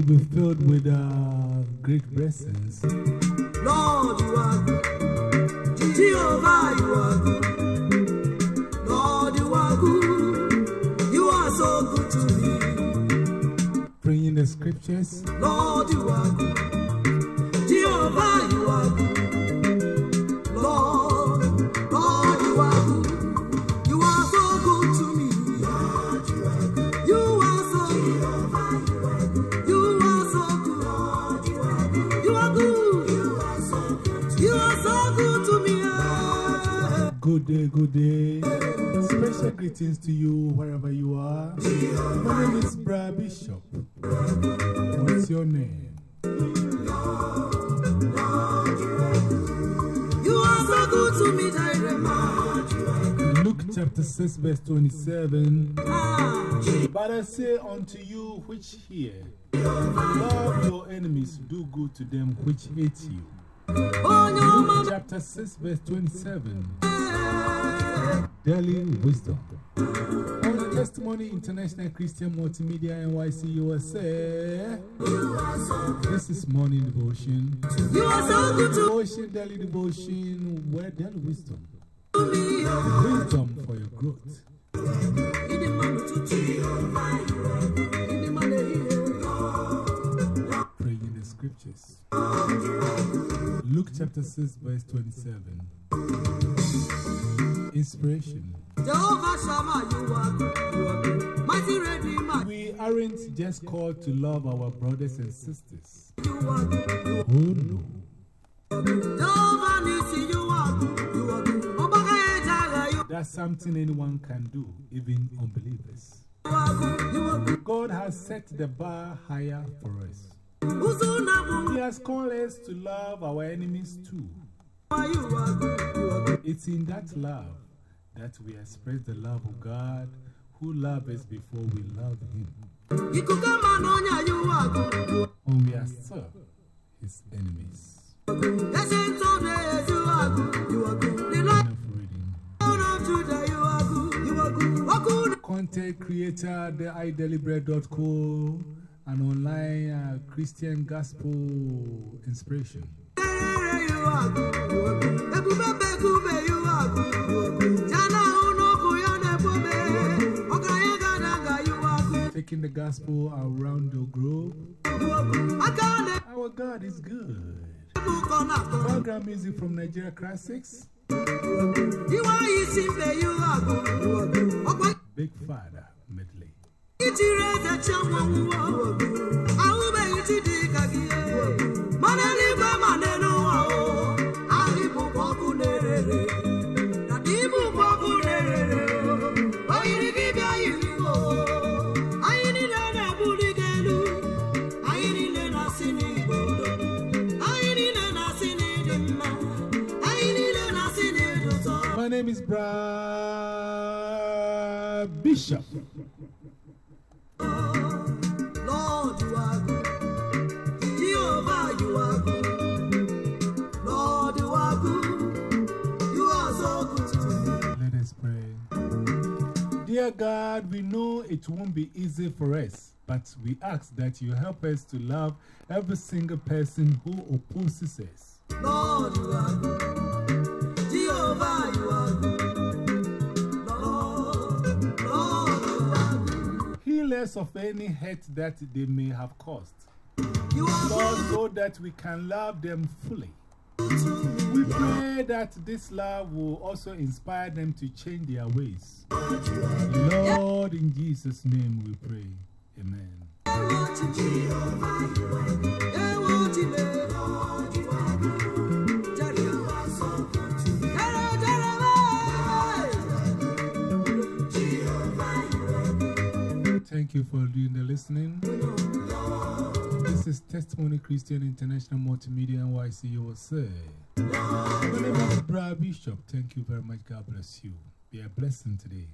will be filled with uh, great blessings. Lord, you are good. Jehovah, you are good. Lord, you are good. You are so good to me. Praying the scriptures. Lord, you are good. Jehovah, you are good. Good day, good day. Special greetings to you wherever you are. My name is Bra Bishop. What's your name? You are so good to me, Jireh. Luke chapter 6, verse 27. Ah, But I say unto you which hear, love your enemies, do good to them which hate you. No, Luke mama. chapter 6, verse 27. Daily wisdom. On the Testimony International Christian Multimedia NYC USA. This is morning devotion. You are so good to Devotion, daily devotion, where daily wisdom. Wisdom for your growth. Idi manu tutu. Idi manu ehiye. Praying the scriptures. Luke chapter 6, verse 27. Inspiration. Jehovah Shammah, you are good. You are good. Mighty Redeemer, We aren't just called to love our brothers and sisters. you are good. Oh no. Jehovah Nissi, you are good. You are good. Obaka Ejala, you That's something anyone can do, even unbelievers. are good. You are good. God has set the bar higher for us. Uzuna He has called us to love our enemies too. Mumba, you are good. You are good. It's in that love that we express the love of God who loved us before we loved Him. Ikuka Manonya, you are good. You When we are still His enemies. are good. Ancient of days, you are good. You are good. The Lord Enough reading. of Judah, you are good. You are good. Wakuna, Content creator, the idelibre.co, an online uh, Christian gospel inspiration. Taking the gospel around the globe. Our God is good. Background music from Nigeria Classics. Name is Bra Bishop. Lord, you are good. Jehovah, you are good. Lord, you are good. You are so good to me. Let us pray. Dear God, we know it won't be easy for us, but we ask that you help us to love every single person who opposes us. Lord, you are good. Jehovah, you are us of any hurt that they may have caused. Lord, so that we can love them fully. good to me. We pray that this love will also inspire them to change their ways. Lord, in Jesus' name we pray. Amen. Watching Thank you for doing the listening. This is Testimony Christian International Multimedia NYC USA. My name is Brad Bishop. Thank you very much. God bless you. Be a blessing today.